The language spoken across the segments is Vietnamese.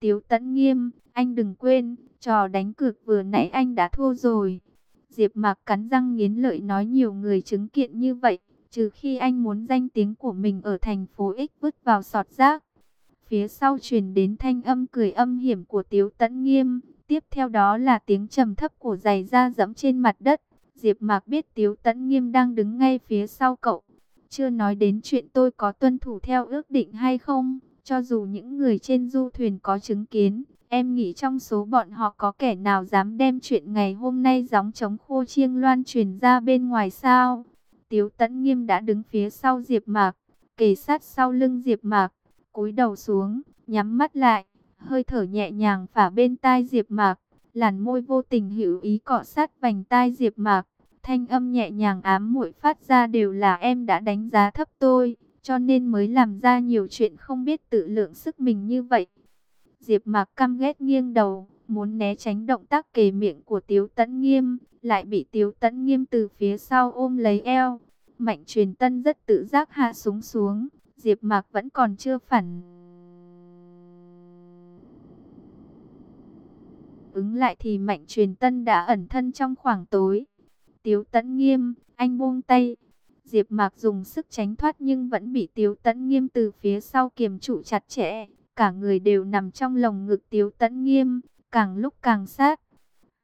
Tiếu Tẫn Nghiêm, anh đừng quên, trò đánh cược vừa nãy anh đã thua rồi. Diệp Mạc cắn răng nghiến lợi nói nhiều người chứng kiện như vậy, trừ khi anh muốn danh tiếng của mình ở thành phố X vứt vào sọt rác. Phía sau truyền đến thanh âm cười âm hiểm của Tiếu Tấn Nghiêm, tiếp theo đó là tiếng trầm thấp của giày da dẫm trên mặt đất. Diệp Mạc biết Tiếu Tấn Nghiêm đang đứng ngay phía sau cậu. Chưa nói đến chuyện tôi có tuân thủ theo ước định hay không, cho dù những người trên du thuyền có chứng kiến, em nghĩ trong số bọn họ có kẻ nào dám đem chuyện ngày hôm nay gióng chống khô chiêng loan truyền ra bên ngoài sao? Tiếu Tấn Nghiêm đã đứng phía sau Diệp Mạc, kề sát sau lưng Diệp Mạc, cúi đầu xuống, nhắm mắt lại, hơi thở nhẹ nhàng phả bên tai Diệp Mạc, làn môi vô tình hữu ý cọ sát vành tai Diệp Mạc, thanh âm nhẹ nhàng ám muội phát ra đều là em đã đánh giá thấp tôi, cho nên mới làm ra nhiều chuyện không biết tự lượng sức mình như vậy. Diệp Mạc căm ghét nghiêng đầu, muốn né tránh động tác kề miệng của Tiếu Tấn Nghiêm, lại bị Tiếu Tấn Nghiêm từ phía sau ôm lấy eo. Mạnh Truyền Tân rất tự giác hạ súng xuống, Diệp Mạc vẫn còn chưa phản ứng lại thì Mạnh Truyền Tân đã ẩn thân trong khoảng tối. Tiếu Tấn Nghiêm, anh buông tay. Diệp Mạc dùng sức tránh thoát nhưng vẫn bị Tiếu Tấn Nghiêm từ phía sau kiềm trụ chặt chẽ, cả người đều nằm trong lồng ngực Tiếu Tấn Nghiêm, càng lúc càng sát.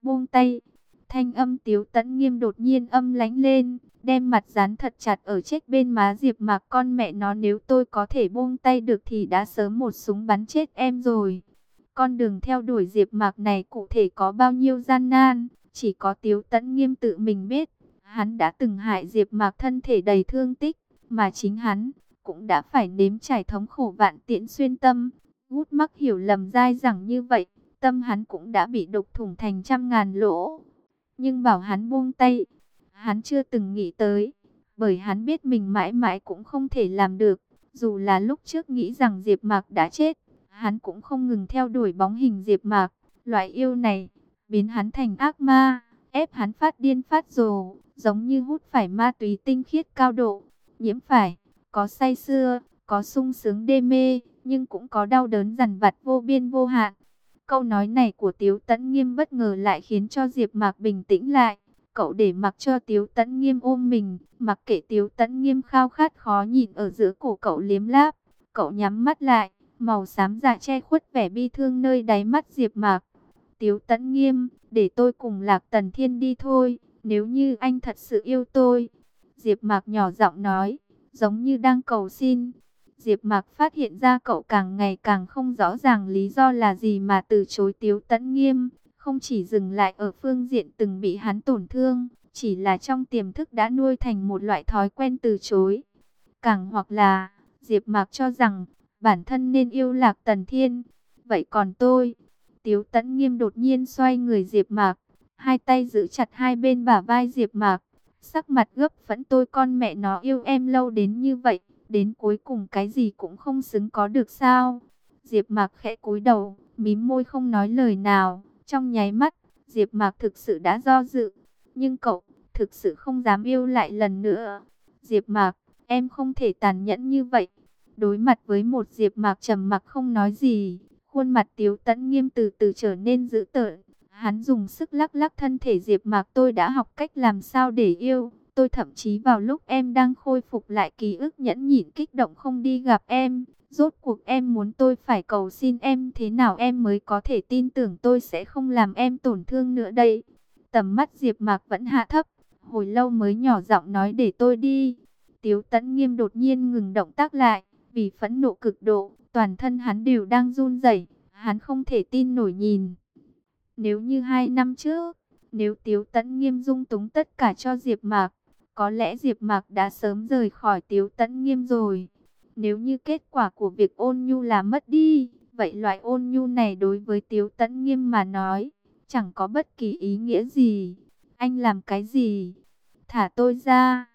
Buông tay. Thanh âm Tiếu Tấn Nghiêm đột nhiên âm lãnh lên, đem mặt dán thật chặt ở chết bên má Diệp Mạc con mẹ nó nếu tôi có thể buông tay được thì đã sớm một súng bắn chết em rồi. Con đường theo đuổi Diệp Mạc này cụ thể có bao nhiêu gian nan, chỉ có Tiếu Tấn Nghiêm tự mình biết. Hắn đã từng hại Diệp Mạc thân thể đầy thương tích, mà chính hắn cũng đã phải nếm trải thống khổ vạn tiễn xuyên tâm. út mắc hiểu lầm dai rằng như vậy, tâm hắn cũng đã bị đục thủng thành trăm ngàn lỗ. Nhưng bảo hắn buông tay, hắn chưa từng nghĩ tới, bởi hắn biết mình mãi mãi cũng không thể làm được. Dù là lúc trước nghĩ rằng Diệp Mạc đã chết, hắn cũng không ngừng theo đuổi bóng hình Diệp Mạc. Loại yêu này, biến hắn thành ác ma, ép hắn phát điên phát rồ, giống như hút phải ma túy tinh khiết cao độ, nhiễm phải, có say xưa, có sung sướng đê mê, nhưng cũng có đau đớn dằn vặt vô biên vô hạn. Câu nói này của Tiếu Tấn Nghiêm bất ngờ lại khiến cho Diệp Mạc bình tĩnh lại. Cậu để mặc cho Tiếu Tấn Nghiêm ôm mình, mặc kệ Tiếu Tấn Nghiêm khao khát khó nhìn ở giữa cổ cậu liếm láp. Cậu nhắm mắt lại, màu xám dạ che khuất vẻ bi thương nơi đáy mắt Diệp Mạc. Tiếu Tấn Nghiêm, để tôi cùng Lạc Tần Thiên đi thôi, nếu như anh thật sự yêu tôi. Diệp Mạc nhỏ giọng nói, giống như đang cầu xin. Diệp Mạc phát hiện ra cậu càng ngày càng không rõ ràng lý do là gì mà từ chối Tiếu Tấn Nghiêm, không chỉ dừng lại ở phương diện từng bị hắn tổn thương, chỉ là trong tiềm thức đã nuôi thành một loại thói quen từ chối. Càng hoặc là, Diệp Mạc cho rằng bản thân nên yêu Lạc Tần Thiên, vậy còn tôi? Tiếu Tấn Nghiêm đột nhiên xoay người Diệp Mạc, hai tay giữ chặt hai bên bả vai Diệp Mạc, sắc mặt gấp phẫn tôi con mẹ nó yêu em lâu đến như vậy, đến cuối cùng cái gì cũng không xứng có được sao? Diệp Mạc khẽ cúi đầu, mím môi không nói lời nào, trong nháy mắt, Diệp Mạc thực sự đã do dự, nhưng cậu thực sự không dám yêu lại lần nữa. Diệp Mạc, em không thể tàn nhẫn như vậy. Đối mặt với một Diệp Mạc trầm mặc không nói gì, khuôn mặt Tiếu Tấn Nghiêm từ từ trở nên dữ tợn. Hắn dùng sức lắc lắc thân thể Diệp Mạc tôi đã học cách làm sao để yêu. Tôi thậm chí vào lúc em đang khôi phục lại ký ức nhẫn nhịn kích động không đi gặp em. Rốt cuộc em muốn tôi phải cầu xin em thế nào em mới có thể tin tưởng tôi sẽ không làm em tổn thương nữa đây. Tầm mắt Diệp Mạc vẫn hạ thấp, hồi lâu mới nhỏ giọng nói để tôi đi. Tiếu Tấn Nghiêm đột nhiên ngừng động tác lại, vì phẫn nộ cực độ, toàn thân hắn đều đang run rẩy, hắn không thể tin nổi nhìn. Nếu như hai năm trước, nếu Tiếu Tấn Nghiêm dung túng tất cả cho Diệp Mạc, có lẽ Diệp Mạc đã sớm rời khỏi Tiếu Tấn Nghiêm rồi. Nếu như kết quả của việc ôn nhu là mất đi, vậy loại ôn nhu này đối với Tiếu Tấn Nghiêm mà nói, chẳng có bất kỳ ý nghĩa gì. Anh làm cái gì? Thả tôi ra.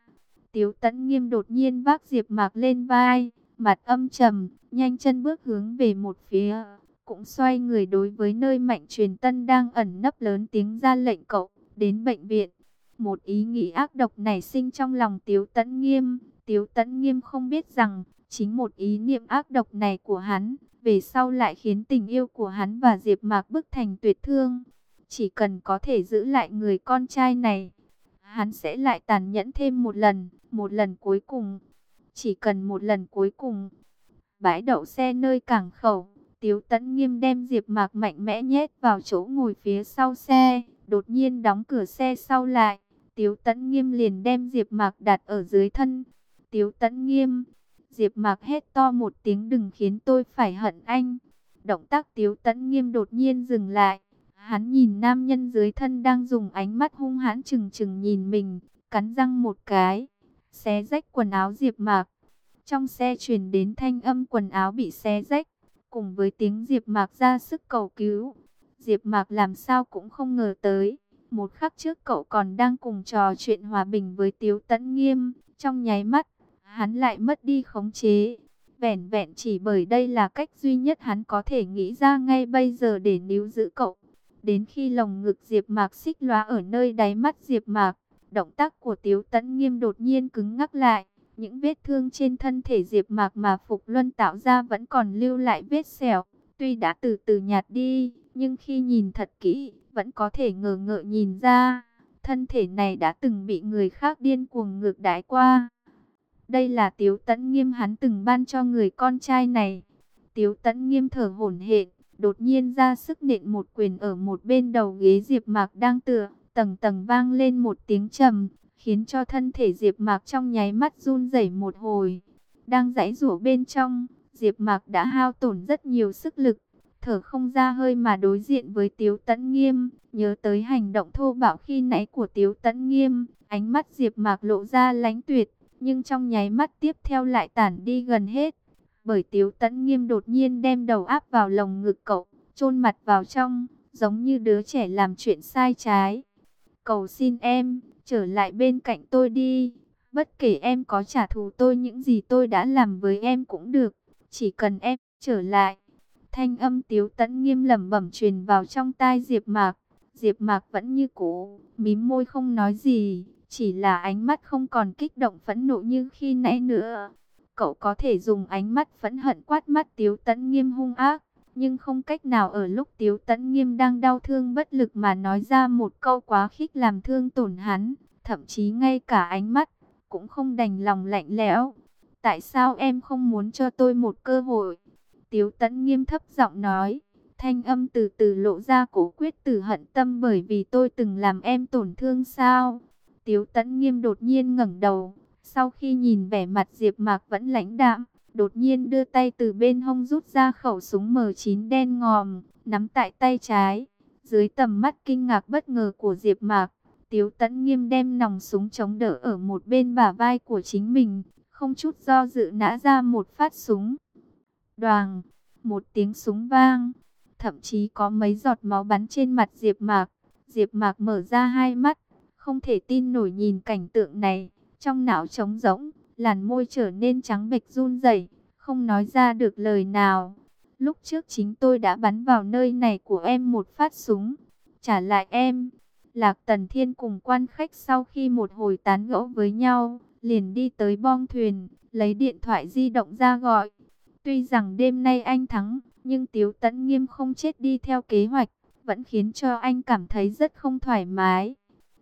Tiếu Tấn Nghiêm đột nhiên vác Diệp Mạc lên vai, mặt âm trầm, nhanh chân bước hướng về một phía, cũng xoay người đối với nơi Mạnh Truyền Tân đang ẩn nấp lớn tiếng ra lệnh cậu đến bệnh viện. Một ý nghĩ ác độc nảy sinh trong lòng Tiếu Tấn Nghiêm, Tiếu Tấn Nghiêm không biết rằng chính một ý niệm ác độc này của hắn về sau lại khiến tình yêu của hắn và Diệp Mạc bức thành tuyệt thương. Chỉ cần có thể giữ lại người con trai này, hắn sẽ lại tàn nhẫn thêm một lần, một lần cuối cùng. Chỉ cần một lần cuối cùng. Bãi đậu xe nơi cảng khẩu, Tiếu Tấn Nghiêm đem Diệp Mạc mạnh mẽ nhét vào chỗ ngồi phía sau xe, đột nhiên đóng cửa xe sau lại. Tiếu Tấn Nghiêm liền đem Diệp Mạc đặt ở dưới thân. Tiếu Tấn Nghiêm, Diệp Mạc hét to một tiếng đừng khiến tôi phải hận anh. Động tác Tiếu Tấn Nghiêm đột nhiên dừng lại. Hắn nhìn nam nhân dưới thân đang dùng ánh mắt hung hãn chừng chừng nhìn mình, cắn răng một cái, xé rách quần áo Diệp Mạc. Trong xe truyền đến thanh âm quần áo bị xé rách, cùng với tiếng Diệp Mạc ra sức cầu cứu. Diệp Mạc làm sao cũng không ngờ tới, một khắc trước cậu còn đang cùng trò chuyện hòa bình với Tiếu Tấn Nghiêm, trong nháy mắt, hắn lại mất đi khống chế. Vẻn vẹn chỉ bởi đây là cách duy nhất hắn có thể nghĩ ra ngay bây giờ để níu giữ cậu. Đến khi lồng ngực Diệp Mạc xích lóa ở nơi đáy mắt Diệp Mạc, động tác của Tiếu Tấn Nghiêm đột nhiên cứng ngắc lại. Những vết thương trên thân thể Diệp Mạc mà Phục Luân tạo ra vẫn còn lưu lại vết sẹo, tuy đã từ từ nhạt đi, nhưng khi nhìn thật kỹ, vẫn có thể ngờ ngợ nhìn ra, thân thể này đã từng bị người khác điên cuồng ngược đãi qua. Đây là Tiếu Tấn Nghiêm hắn từng ban cho người con trai này. Tiếu Tấn Nghiêm thở hổn hển, đột nhiên ra sức nện một quyền ở một bên đầu ghế Diệp Mạc đang tựa, tầng tầng vang lên một tiếng trầm, khiến cho thân thể Diệp Mạc trong nháy mắt run rẩy một hồi. Đang giãy giụa bên trong, Diệp Mạc đã hao tổn rất nhiều sức lực, thở không ra hơi mà đối diện với Tiếu Tấn Nghiêm, nhớ tới hành động thô bạo khi nãy của Tiếu Tấn Nghiêm, ánh mắt Diệp Mạc lộ ra lãnh tuyệt, nhưng trong nháy mắt tiếp theo lại tản đi gần hết bởi Tiếu Tấn Nghiêm đột nhiên đem đầu áp vào lồng ngực cậu, chôn mặt vào trong, giống như đứa trẻ làm chuyện sai trái. Cầu xin em, trở lại bên cạnh tôi đi, bất kể em có trả thù tôi những gì tôi đã làm với em cũng được, chỉ cần em trở lại. Thanh âm Tiếu Tấn Nghiêm lẩm bẩm truyền vào trong tai Diệp Mạc. Diệp Mạc vẫn như cũ, mím môi không nói gì, chỉ là ánh mắt không còn kích động phẫn nộ như khi nãy nữa cậu có thể dùng ánh mắt phẫn hận quát mắt Tiếu Tấn Nghiêm hung ác, nhưng không cách nào ở lúc Tiếu Tấn Nghiêm đang đau thương bất lực mà nói ra một câu quá khích làm thương tổn hắn, thậm chí ngay cả ánh mắt cũng không đành lòng lạnh lẽo. Tại sao em không muốn cho tôi một cơ hội? Tiếu Tấn Nghiêm thấp giọng nói, thanh âm từ từ lộ ra cố quyết từ hận tâm bởi vì tôi từng làm em tổn thương sao? Tiếu Tấn Nghiêm đột nhiên ngẩng đầu, sau khi nhìn vẻ mặt Diệp Mạc vẫn lãnh đạm, đột nhiên đưa tay từ bên hông rút ra khẩu súng M9 đen ngòm, nắm tại tay trái. Dưới tầm mắt kinh ngạc bất ngờ của Diệp Mạc, Tiếu Tấn Nghiêm đem nòng súng chống đỡ ở một bên bả vai của chính mình, không chút do dự nã ra một phát súng. Đoàng, một tiếng súng vang, thậm chí có mấy giọt máu bắn trên mặt Diệp Mạc. Diệp Mạc mở ra hai mắt, không thể tin nổi nhìn cảnh tượng này. Trong não trống rỗng, làn môi trở nên trắng bệch run rẩy, không nói ra được lời nào. Lúc trước chính tôi đã bắn vào nơi này của em một phát súng. Trả lại em. Lạc Tần Thiên cùng quan khách sau khi một hồi tán gẫu với nhau, liền đi tới bong thuyền, lấy điện thoại di động ra gọi. Tuy rằng đêm nay anh thắng, nhưng Tiếu Tấn Nghiêm không chết đi theo kế hoạch, vẫn khiến cho anh cảm thấy rất không thoải mái.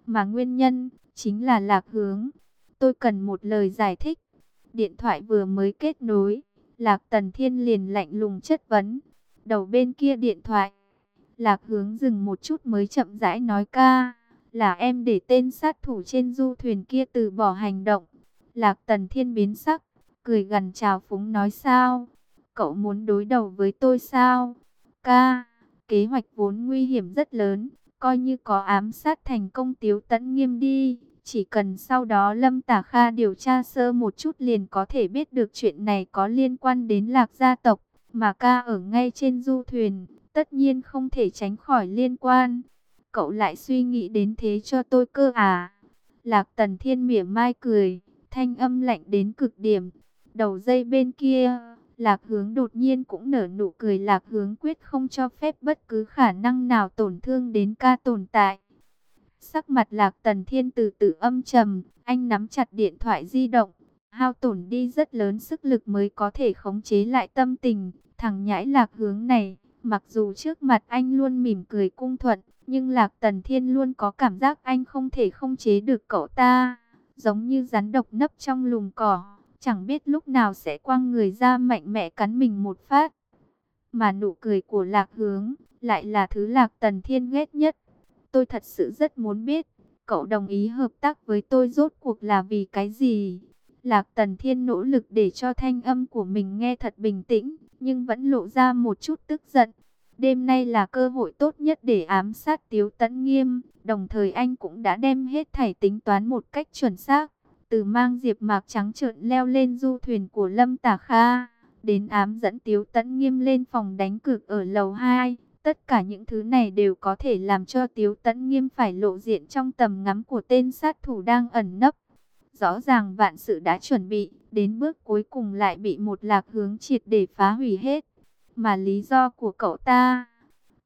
Mà nguyên nhân, chính là lạc hướng. Tôi cần một lời giải thích. Điện thoại vừa mới kết nối. Lạc Tần Thiên liền lạnh lùng chất vấn. Đầu bên kia điện thoại. Lạc hướng dừng một chút mới chậm rãi nói ca. Là em để tên sát thủ trên du thuyền kia từ bỏ hành động. Lạc Tần Thiên biến sắc. Cười gần chào phúng nói sao. Cậu muốn đối đầu với tôi sao? Ca, kế hoạch vốn nguy hiểm rất lớn. Coi như có ám sát thành công tiếu tẫn nghiêm đi chỉ cần sau đó Lâm Tả Kha điều tra sơ một chút liền có thể biết được chuyện này có liên quan đến lạc gia tộc, mà ca ở ngay trên du thuyền, tất nhiên không thể tránh khỏi liên quan. Cậu lại suy nghĩ đến thế cho tôi cơ à? Lạc Tần Thiên mỉa mai cười, thanh âm lạnh đến cực điểm. Đầu dây bên kia, Lạc Hướng đột nhiên cũng nở nụ cười Lạc Hướng quyết không cho phép bất cứ khả năng nào tổn thương đến ca tồn tại. Sắc mặt lạc tần thiên từ từ âm trầm, anh nắm chặt điện thoại di động, hao tổn đi rất lớn sức lực mới có thể khống chế lại tâm tình, Thằng nhãi lạc hướng này, mặc dù trước mặt anh luôn mỉm cười cung thuận, nhưng lạc tần thiên luôn có cảm giác anh không thể khống chế được cậu ta. Giống như rắn độc nấp trong lùm cỏ, chẳng biết lúc nào sẽ quăng người ra mạnh mẽ cắn mình một phát. Mà nụ cười của lạc hướng, lại là thứ lạc tần thiên ghét nhất. Tôi thật sự rất muốn biết, cậu đồng ý hợp tác với tôi rốt cuộc là vì cái gì? Lạc Tần Thiên nỗ lực để cho thanh âm của mình nghe thật bình tĩnh, nhưng vẫn lộ ra một chút tức giận. Đêm nay là cơ hội tốt nhất để ám sát Tiếu Tấn Nghiêm, đồng thời anh cũng đã đem hết thảy tính toán một cách chuẩn xác. Từ mang diệp mạc trắng trợn leo lên du thuyền của Lâm Tả Kha, đến ám dẫn Tiếu Tấn Nghiêm lên phòng đánh cược ở lầu 2. Tất cả những thứ này đều có thể làm cho Tiếu Tấn Nghiêm phải lộ diện trong tầm ngắm của tên sát thủ đang ẩn nấp. Rõ ràng vạn sự đã chuẩn bị, đến bước cuối cùng lại bị một lạc hướng triệt để phá hủy hết. Mà lý do của cậu ta,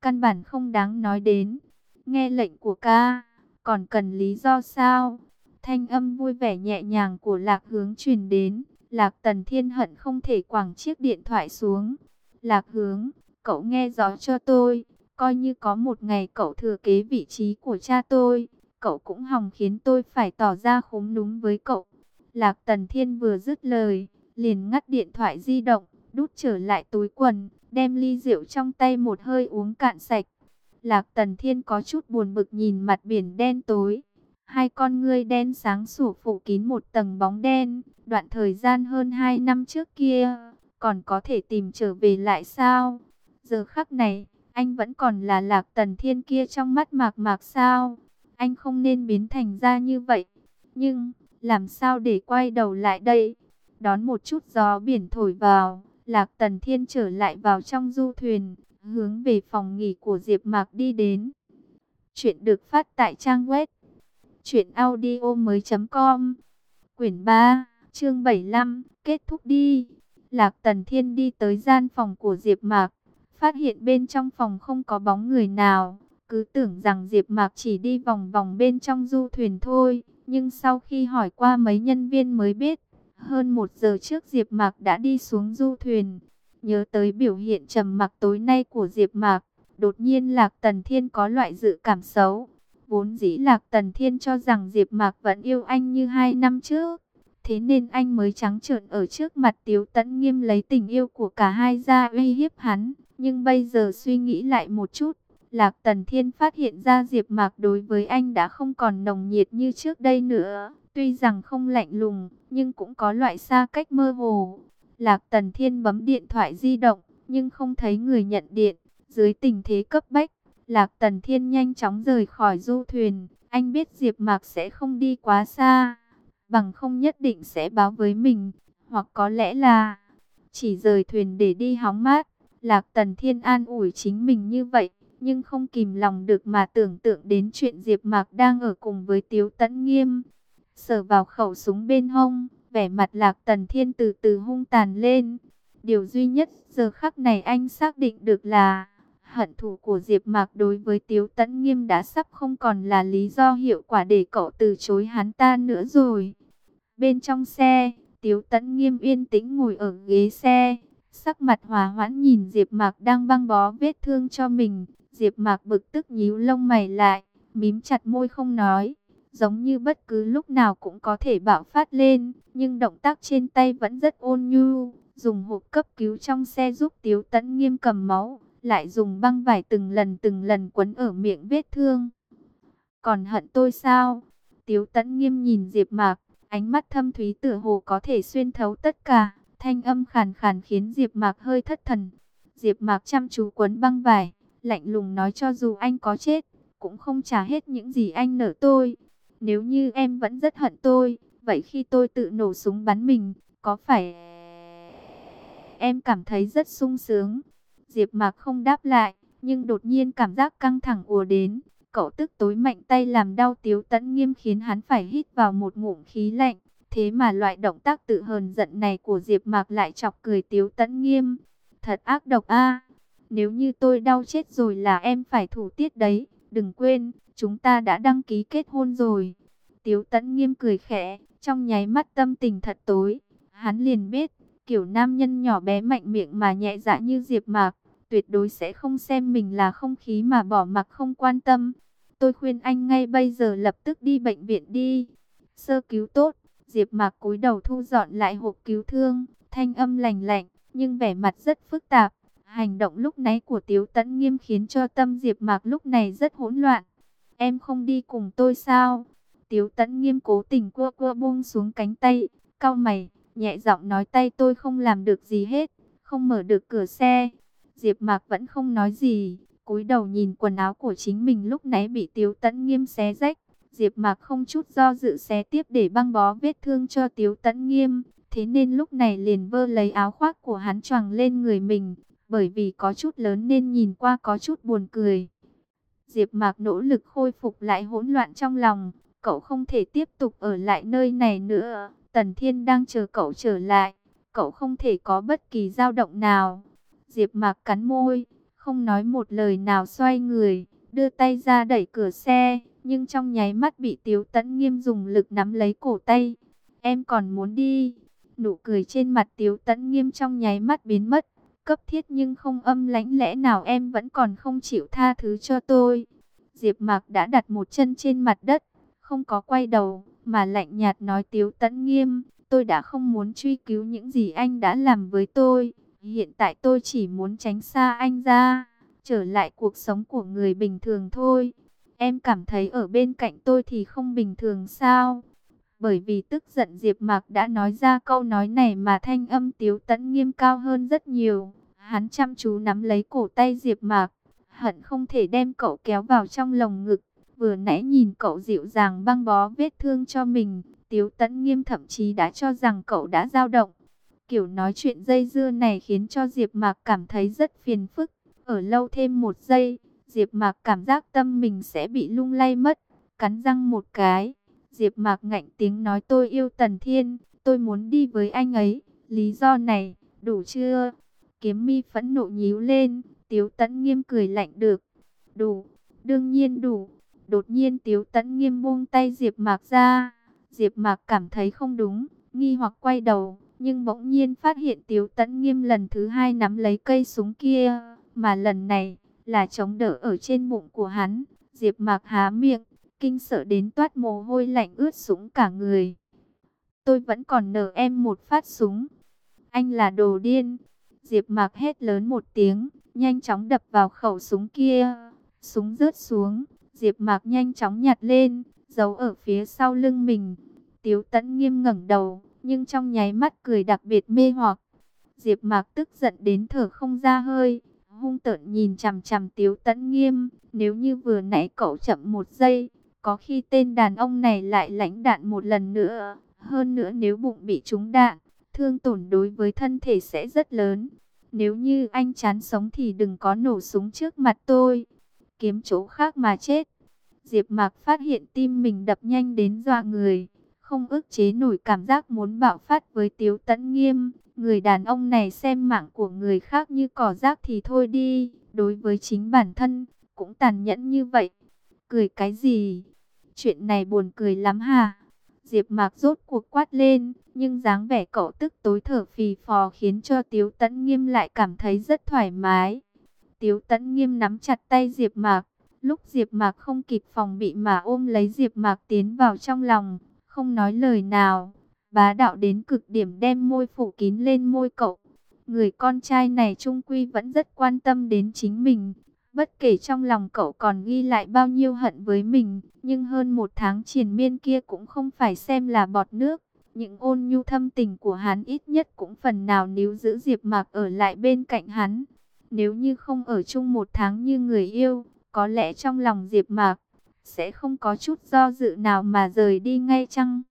căn bản không đáng nói đến. Nghe lệnh của ca, còn cần lý do sao? Thanh âm vui vẻ nhẹ nhàng của lạc hướng truyền đến. Lạc tần thiên hận không thể quẳng chiếc điện thoại xuống. Lạc hướng, cậu nghe gió cho tôi. Coi như có một ngày cậu thừa kế vị trí của cha tôi cậu cũng hòng khiến tôi phải tỏ ra khúm núm với cậu. Lạc Tần Thiên vừa dứt lời, liền ngắt điện thoại di động, đút trở lại túi quần, đem ly rượu trong tay một hơi uống cạn sạch. Lạc Tần Thiên có chút buồn bực nhìn mặt biển đen tối. Hai con ngươi đen sáng sủa phủ kín một tầng bóng đen, đoạn thời gian hơn hai năm trước kia, còn có thể tìm trở về lại sao? Giờ khắc này, anh vẫn còn là Lạc Tần Thiên kia trong mắt mạc mạc sao? anh không nên biến thành ra như vậy. Nhưng, làm sao để quay đầu lại đây? Đón một chút gió biển thổi vào, Lạc Tần Thiên trở lại vào trong du thuyền, hướng về phòng nghỉ của Diệp Mạc đi đến. Chuyện được phát tại trang web truyệnaudiomoi.com. Quyển 3, chương 75, kết thúc đi. Lạc Tần Thiên đi tới gian phòng của Diệp Mạc, phát hiện bên trong phòng không có bóng người nào. Cứ tưởng rằng Diệp Mạc chỉ đi vòng vòng bên trong du thuyền thôi, nhưng sau khi hỏi qua mấy nhân viên mới biết, hơn một giờ trước Diệp Mạc đã đi xuống du thuyền. Nhớ tới biểu hiện trầm mặc tối nay của Diệp Mạc, đột nhiên Lạc Tần Thiên có loại dự cảm xấu. Vốn dĩ Lạc Tần Thiên cho rằng Diệp Mạc vẫn yêu anh như hai năm trước, thế nên anh mới trắng trợn ở trước mặt Tiếu Tấn Nghiêm lấy tình yêu của cả hai ra uy hiếp hắn, nhưng bây giờ suy nghĩ lại một chút, Lạc Tần Thiên phát hiện ra Diệp Mạc đối với anh đã không còn nồng nhiệt như trước đây nữa. Tuy rằng không lạnh lùng, nhưng cũng có loại xa cách mơ hồ. Lạc Tần Thiên bấm điện thoại di động, nhưng không thấy người nhận điện. Dưới tình thế cấp bách, Lạc Tần Thiên nhanh chóng rời khỏi du thuyền. Anh biết Diệp Mạc sẽ không đi quá xa, bằng không nhất định sẽ báo với mình. Hoặc có lẽ là chỉ rời thuyền để đi hóng mát. Lạc Tần Thiên an ủi chính mình như vậy nhưng không kìm lòng được mà tưởng tượng đến chuyện Diệp Mạc đang ở cùng với Tiếu Tấn Nghiêm. Sờ vào khẩu súng bên hông, vẻ mặt Lạc Tần Thiên từ từ hung tàn lên. Điều duy nhất giờ khắc này anh xác định được là hận thù của Diệp Mạc đối với Tiếu Tấn Nghiêm đã sắp không còn là lý do hiệu quả để cậu từ chối hắn ta nữa rồi. Bên trong xe, Tiếu Tấn Nghiêm yên tĩnh ngồi ở ghế xe, sắc mặt hòa hoãn nhìn Diệp Mạc đang băng bó vết thương cho mình, Diệp Mạc bực tức nhíu lông mày lại, mím chặt môi không nói, giống như bất cứ lúc nào cũng có thể bạo phát lên, nhưng động tác trên tay vẫn rất ôn nhu, dùng hộp cấp cứu trong xe giúp Tiếu Tấn Nghiêm cầm máu, lại dùng băng vải từng lần từng lần quấn ở miệng vết thương. Còn hận tôi sao? Tiếu Tấn Nghiêm nhìn Diệp Mạc, ánh mắt thâm thúy tựa hồ có thể xuyên thấu tất cả, thanh âm khàn khàn khiến Diệp Mạc hơi thất thần. Diệp Mạc chăm chú quấn băng vải, lạnh lùng nói cho dù anh có chết, cũng không trả hết những gì anh nợ tôi. Nếu như em vẫn rất hận tôi, vậy khi tôi tự nổ súng bắn mình, có phải em cảm thấy rất sung sướng? Diệp Mạc không đáp lại, nhưng đột nhiên cảm giác căng thẳng ùa đến. Cậu tức tối mạnh tay làm đau Tiếu Tấn Nghiêm khiến hắn phải hít vào một ngụm khí lạnh. Thế mà loại động tác tự hờn giận này của Diệp Mạc lại chọc cười Tiếu Tấn Nghiêm. Thật ác độc a. Nếu như tôi đau chết rồi là em phải thủ tiết đấy. Đừng quên, chúng ta đã đăng ký kết hôn rồi. Tiếu tẫn nghiêm cười khẽ, trong nháy mắt tâm tình thật tối. Hắn liền biết, Kiểu nam nhân nhỏ bé mạnh miệng mà nhẹ dạ như Diệp Mạc, tuyệt đối sẽ không xem mình là không khí mà bỏ mặc không quan tâm. Tôi khuyên anh ngay bây giờ lập tức đi bệnh viện đi. Sơ cứu tốt, Diệp Mạc cúi đầu thu dọn lại hộp cứu thương, thanh âm lạnh lạnh, nhưng vẻ mặt rất phức tạp. Hành động lúc nãy của Tiếu Tấn Nghiêm khiến cho tâm Diệp Mạc lúc này rất hỗn loạn. Em không đi cùng tôi sao? Tiếu Tấn Nghiêm cố tình cua cua buông xuống cánh tay, cau mày, nhẹ giọng nói tay tôi không làm được gì hết, không mở được cửa xe. Diệp Mạc vẫn không nói gì, cúi đầu nhìn quần áo của chính mình lúc nãy bị Tiếu Tấn Nghiêm xé rách. Diệp Mạc không chút do dự xé tiếp để băng bó vết thương cho Tiếu Tấn Nghiêm, thế nên lúc này liền vơ lấy áo khoác của hắn choàng lên người mình, bởi vì có chút lớn nên nhìn qua có chút buồn cười. Diệp Mạc nỗ lực khôi phục lại hỗn loạn trong lòng, cậu không thể tiếp tục ở lại nơi này nữa, Tần Thiên đang chờ cậu trở lại, cậu không thể có bất kỳ dao động nào. Diệp Mạc cắn môi, không nói một lời nào xoay người, đưa tay ra đẩy cửa xe, nhưng trong nháy mắt bị Tiếu Tấn Nghiêm dùng lực nắm lấy cổ tay. "Em còn muốn đi?" Nụ cười trên mặt Tiếu Tấn Nghiêm trong nháy mắt biến mất, cấp thiết nhưng không âm lãnh lẽ nào em vẫn còn không chịu tha thứ cho tôi. Diệp Mạc đã đặt một chân trên mặt đất, không có quay đầu, mà lạnh nhạt nói Tiếu Tấn Nghiêm, tôi đã không muốn truy cứu những gì anh đã làm với tôi, hiện tại tôi chỉ muốn tránh xa anh ra, trở lại cuộc sống của người bình thường thôi. Em cảm thấy ở bên cạnh tôi thì không bình thường sao? Bởi vì tức giận Diệp Mạc đã nói ra câu nói này mà thanh âm Tiếu Tấn nghiêm cao hơn rất nhiều. Hắn chăm chú nắm lấy cổ tay Diệp Mạc, hận không thể đem cậu kéo vào trong lồng ngực. Vừa nãy nhìn cậu dịu dàng băng bó vết thương cho mình, Tiếu Tấn nghiêm thậm chí đã cho rằng cậu đã dao động. Kiểu nói chuyện dây dưa này khiến cho Diệp Mạc cảm thấy rất phiền phức. Ở lâu thêm một giây, Diệp Mạc cảm giác tâm mình sẽ bị lung lay mất. Cắn răng một cái, Diệp Mạc ngạnh tiếng nói tôi yêu Tần Thiên, tôi muốn đi với anh ấy. Lý do này, đủ chưa? Kiếm mi phẫn nộ nhíu lên, Tiếu Tấn Nghiêm cười lạnh được. Đủ, đương nhiên đủ. Đột nhiên Tiếu Tấn Nghiêm buông tay Diệp Mạc ra. Diệp Mạc cảm thấy không đúng, nghi hoặc quay đầu, nhưng bỗng nhiên phát hiện Tiếu Tấn Nghiêm lần thứ hai nắm lấy cây súng kia, mà lần này là chống đỡ ở trên bụng của hắn. Diệp Mạc há miệng, kinh sợ đến toát mồ hôi lạnh ướt sũng cả người. Tôi vẫn còn nợ em một phát súng. Anh là đồ điên. Diệp Mạc hét lớn một tiếng, nhanh chóng đập vào khẩu súng kia. Súng rớt xuống, Diệp Mạc nhanh chóng nhặt lên, giấu ở phía sau lưng mình. Tiếu Tấn nghiêm ngẩng đầu, nhưng trong nháy mắt cười đặc biệt mê hoặc. Diệp Mạc tức giận đến thở không ra hơi, hung tợn nhìn chằm chằm Tiếu Tấn nghiêm, nếu như vừa nãy cậu chậm một giây, có khi tên đàn ông này lại lãnh đạn một lần nữa, hơn nữa nếu bụng bị trúng đạn, thương tổn đối với thân thể sẽ rất lớn. Nếu như anh chán sống thì đừng có nổ súng trước mặt tôi. Kiếm chỗ khác mà chết. Diệp Mạc phát hiện tim mình đập nhanh đến dọa người. Không ức chế nổi cảm giác muốn bạo phát với Tiếu Tấn Nghiêm. Người đàn ông này xem mạng của người khác như cỏ rác thì thôi đi. Đối với chính bản thân, cũng tàn nhẫn như vậy. Cười cái gì? Chuyện này buồn cười lắm hả? Diệp Mạc rốt cuộc quát lên, nhưng dáng vẻ cậu tức tối thở phì phò khiến cho Tiếu Tấn Nghiêm lại cảm thấy rất thoải mái. Tiếu Tấn Nghiêm nắm chặt tay Diệp Mạc, lúc Diệp Mạc không kịp phòng bị mà ôm lấy Diệp Mạc tiến vào trong lòng, không nói lời nào, bá đạo đến cực điểm đem môi phủ kín lên môi cậu. Người con trai này trung quy vẫn rất quan tâm đến chính mình, Bất kể trong lòng cậu còn ghi lại bao nhiêu hận với mình, nhưng hơn một tháng triền miên kia cũng không phải xem là bọt nước. Những ôn nhu thâm tình của hắn ít nhất cũng phần nào níu giữ Diệp Mạc ở lại bên cạnh hắn. Nếu như không ở chung một tháng như người yêu, có lẽ trong lòng Diệp Mạc sẽ không có chút do dự nào mà rời đi ngay chăng?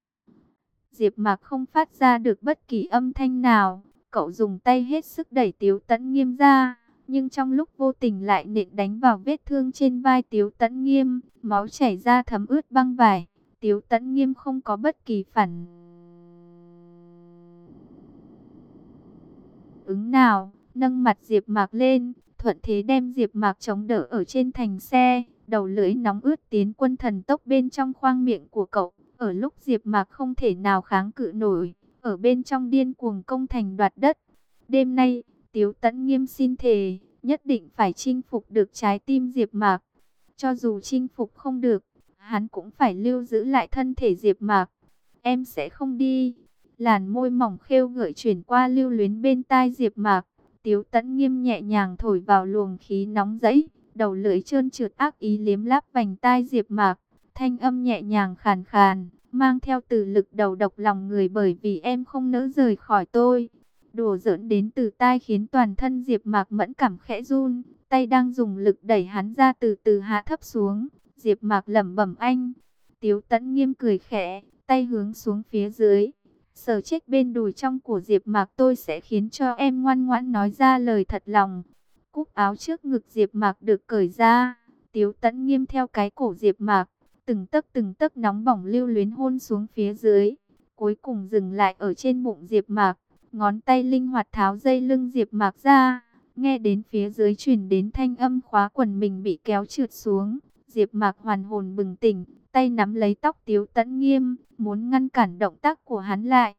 Diệp Mạc không phát ra được bất kỳ âm thanh nào, cậu dùng tay hết sức đẩy Tiếu Tấn Nghiêm ra nhưng trong lúc vô tình lại nện đánh vào vết thương trên vai Tiếu Tấn Nghiêm, máu chảy ra thấm ướt băng vải. Tiếu Tấn Nghiêm không có bất kỳ phản ứng nào, nâng mặt Diệp Mạc lên, thuận thế đem Diệp Mạc chống đỡ ở trên thành xe, đầu lưỡi nóng ướt tiến quân thần tốc bên trong khoang miệng của cậu. Ở lúc Diệp Mạc không thể nào kháng cự nổi, ở bên trong điên cuồng công thành đoạt đất. Đêm nay, Tiếu Tấn Nghiêm xin thề, nhất định phải chinh phục được trái tim Diệp Mạc. Cho dù chinh phục không được, hắn cũng phải lưu giữ lại thân thể Diệp Mạc. Em sẽ không đi. Làn môi mỏng khêu gợi chuyển qua lưu luyến bên tai Diệp Mạc. Tiếu Tấn Nghiêm nhẹ nhàng thổi vào luồng khí nóng dẫy, đầu lưỡi trơn trượt ác ý liếm láp vành tai Diệp Mạc, thanh âm nhẹ nhàng khàn khàn, mang theo từ lực đầu độc lòng người bởi vì em không nỡ rời khỏi tôi. Đùa giỡn đến từ tai khiến toàn thân Diệp Mạc mẫn cảm khẽ run, tay đang dùng lực đẩy hắn ra từ từ hạ thấp xuống. Diệp Mạc lẩm bẩm anh. Tiếu Tấn Nghiêm cười khẽ, tay hướng xuống phía dưới. Sờ chết bên đùi trong của Diệp Mạc tôi sẽ khiến cho em ngoan ngoãn nói ra lời thật lòng. Cúc áo trước ngực Diệp Mạc được cởi ra. Tiếu Tấn Nghiêm theo cái cổ Diệp Mạc, từng tấc từng tấc nóng bỏng lưu luyến hôn xuống phía dưới, cuối cùng dừng lại ở trên bụng Diệp Mạc, ngón tay linh hoạt tháo dây lưng Diệp Mạc ra, nghe đến phía dưới truyền đến thanh âm khóa quần mình bị kéo trượt xuống, Diệp Mạc hoàn hồn bừng tỉnh, tay nắm lấy tóc Tiếu Tấn Nghiêm, muốn ngăn cản động tác của hắn lại.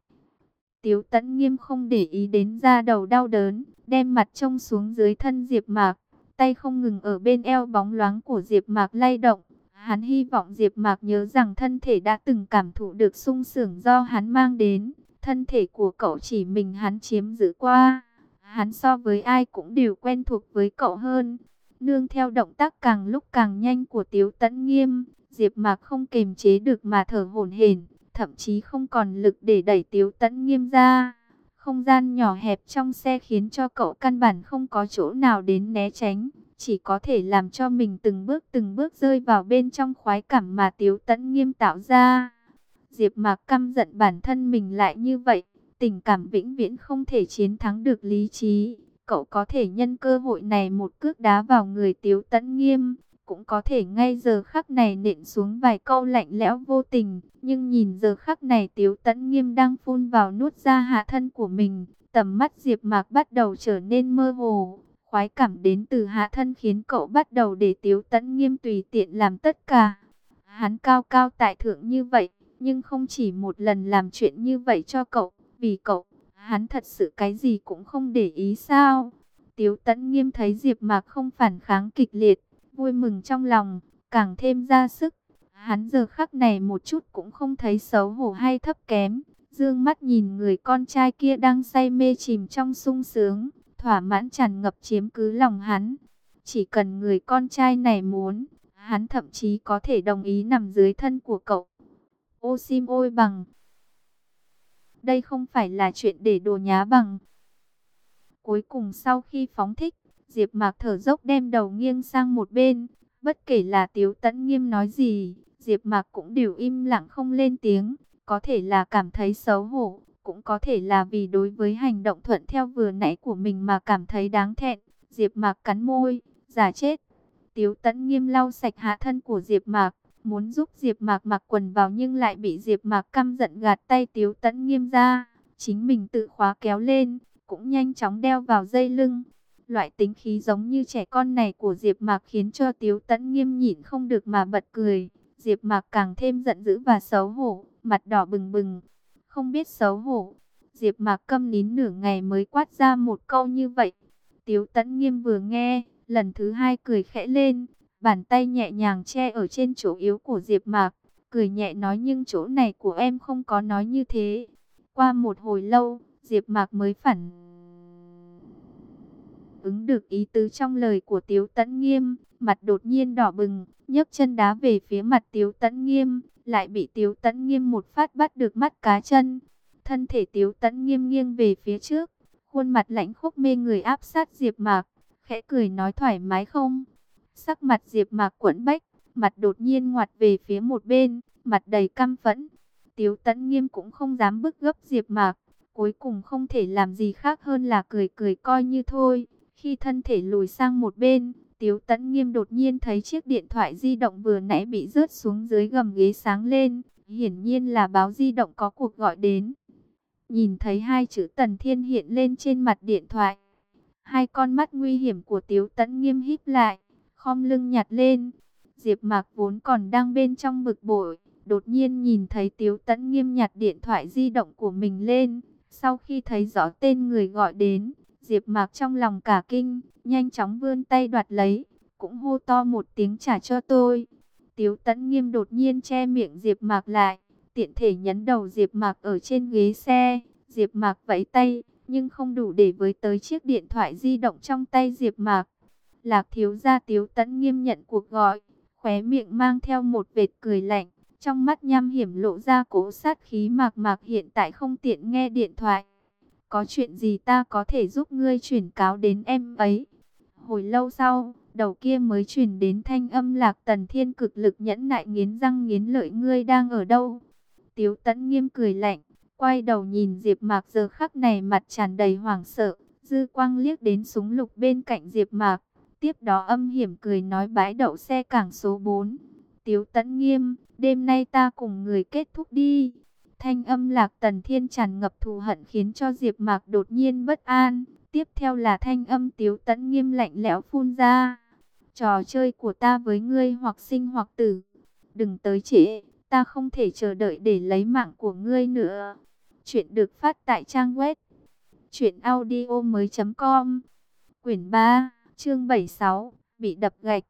Tiếu Tấn Nghiêm không để ý đến da đầu đau đớn, đem mặt trông xuống dưới thân Diệp Mạc, tay không ngừng ở bên eo bóng loáng của Diệp Mạc lay động. Hắn hy vọng Diệp Mạc nhớ rằng thân thể đã từng cảm thụ được sung sướng do hắn mang đến, thân thể của cậu chỉ mình hắn chiếm giữ qua. Hắn so với ai cũng đều quen thuộc với cậu hơn. Nương theo động tác càng lúc càng nhanh của Tiếu Tấn Nghiêm, Diệp Mạc không kềm chế được mà thở hổn hển, thậm chí không còn lực để đẩy Tiếu Tấn Nghiêm ra. Không gian nhỏ hẹp trong xe khiến cho cậu căn bản không có chỗ nào đến né tránh, chỉ có thể làm cho mình từng bước từng bước rơi vào bên trong khoái cảm mà Tiếu Tấn Nghiêm tạo ra. Diệp Mạc căm giận bản thân mình lại như vậy, tình cảm vĩnh viễn không thể chiến thắng được lý trí. Cậu có thể nhân cơ hội này một cước đá vào người Tiếu Tấn Nghiêm, cũng có thể ngay giờ khắc này nện xuống vài câu lạnh lẽo vô tình, nhưng nhìn giờ khắc này Tiếu Tấn Nghiêm đang phun vào nuốt ra hạ thân của mình, tầm mắt Diệp Mạc bắt đầu trở nên mơ hồ, khoái cảm đến từ hạ thân khiến cậu bắt đầu để Tiếu Tấn Nghiêm tùy tiện làm tất cả. Hắn cao cao tại thượng như vậy, nhưng không chỉ một lần làm chuyện như vậy cho cậu, vì cậu, hắn thật sự cái gì cũng không để ý sao? Tiếu Tấn Nghiêm thấy Diệp Mạc không phản kháng kịch liệt, vui mừng trong lòng, càng thêm ra sức. Hắn giờ khắc này một chút cũng không thấy xấu hổ hay thấp kém. Dương mắt nhìn người con trai kia đang say mê chìm trong sung sướng, thỏa mãn tràn ngập chiếm cứ lòng hắn. Chỉ cần người con trai này muốn, hắn thậm chí có thể đồng ý nằm dưới thân của cậu. Ô sim ôi bằng. Đây không phải là chuyện để đồ nhá bằng. Cuối cùng sau khi phóng thích, Diệp Mạc thở dốc đem đầu nghiêng sang một bên, bất kể là Tiếu Tấn Nghiêm nói gì, Diệp Mạc cũng đều im lặng không lên tiếng, có thể là cảm thấy xấu hổ, cũng có thể là vì đối với hành động thuận theo vừa nãy của mình mà cảm thấy đáng thẹn. Diệp Mạc cắn môi, giả chết. Tiếu Tấn Nghiêm lau sạch hạ thân của Diệp Mạc, muốn giúp Diệp Mạc mặc quần vào nhưng lại bị Diệp Mạc căm giận gạt tay Tiếu Tấn Nghiêm ra, chính mình tự khóa kéo lên, cũng nhanh chóng đeo vào dây lưng. Loại tính khí giống như trẻ con này của Diệp Mạc khiến cho Tiếu Tấn nghiêm nhịn không được mà bật cười. Diệp Mạc càng thêm giận dữ và xấu hổ, mặt đỏ bừng bừng, không biết xấu hổ. Diệp Mạc câm nín nửa ngày mới quát ra một câu như vậy. Tiếu Tấn nghiêm vừa nghe, lần thứ hai cười khẽ lên, bàn tay nhẹ nhàng che ở trên chỗ yếu của Diệp Mạc, cười nhẹ nói nhưng chỗ này của em không có nói như thế. Qua một hồi lâu, Diệp Mạc mới phản ứng được ý tứ trong lời của Tiếu Tấn Nghiêm, mặt đột nhiên đỏ bừng, nhấc chân đá về phía mặt Tiếu Tấn Nghiêm, lại bị Tiếu Tấn Nghiêm một phát bắt được mắt cá chân. Thân thể Tiếu Tấn Nghiêm nghiêng về phía trước, khuôn mặt lạnh khốc mê người áp sát Diệp Mạc, khẽ cười nói thoải mái không? Sắc mặt Diệp Mạc quẫn bách, mặt đột nhiên ngoặt về phía một bên, mặt đầy căm phẫn. Tiếu Tấn Nghiêm cũng không dám bức gấp Diệp Mạc, cuối cùng không thể làm gì khác hơn là cười cười coi như thôi. Khi thân thể lùi sang một bên, Tiếu Tấn Nghiêm đột nhiên thấy chiếc điện thoại di động vừa nãy bị rớt xuống dưới gầm ghế sáng lên, hiển nhiên là báo di động có cuộc gọi đến. Nhìn thấy hai chữ Tần Thiên hiện lên trên mặt điện thoại, hai con mắt nguy hiểm của Tiếu Tấn Nghiêm híp lại, khom lưng nhặt lên. Diệp Mạc vốn còn đang bên trong bực bội, đột nhiên nhìn thấy Tiếu Tấn nghiêm nhặt điện thoại di động của mình lên. Sau khi thấy rõ tên người gọi đến, Diệp Mạc trong lòng cả kinh, nhanh chóng vươn tay đoạt lấy, cũng hô to một tiếng trả cho tôi. Tiếu Tấn nghiêm đột nhiên che miệng Diệp Mạc lại, tiện thể nhấn đầu Diệp Mạc ở trên ghế xe. Diệp Mạc vẫy tay, nhưng không đủ để với tới chiếc điện thoại di động trong tay Diệp Mạc. Lạc thiếu gia Tiếu Tấn nghiêm nhận cuộc gọi, khóe miệng mang theo một vệt cười lạnh, trong mắt nham hiểm lộ ra cố sát khí Mạc Mạc hiện tại không tiện nghe điện thoại. Có chuyện gì ta có thể giúp ngươi chuyển cáo đến em ấy? Hồi lâu sau, đầu kia mới truyền đến thanh âm Lạc Tần Thiên cực lực nhẫn nại nghiến răng nghiến lợi ngươi đang ở đâu? Tiếu Tấn nghiêm cười lạnh, quay đầu nhìn Diệp Mạc giờ khắc này mặt tràn đầy hoảng sợ, dư quang liếc đến súng lục bên cạnh Diệp Mạc, tiếp đó âm hiểm cười nói bãi đậu xe cảng số 4. Tiếu Tấn nghiêm, đêm nay ta cùng người kết thúc đi. Thanh âm Lạc Tần Thiên tràn ngập thù hận khiến cho Diệp Mạc đột nhiên bất an, tiếp theo là thanh âm Tiếu Tẫn nghiêm lạnh lẽo phun ra. Trò chơi của ta với ngươi hoặc sinh hoặc tử, đừng tới trễ ta không thể chờ đợi để lấy mạng của ngươi nữa. Chuyện được phát tại trang web truyệnaudiomoi.com. Quyển 3, chương 76, bị đập gạch.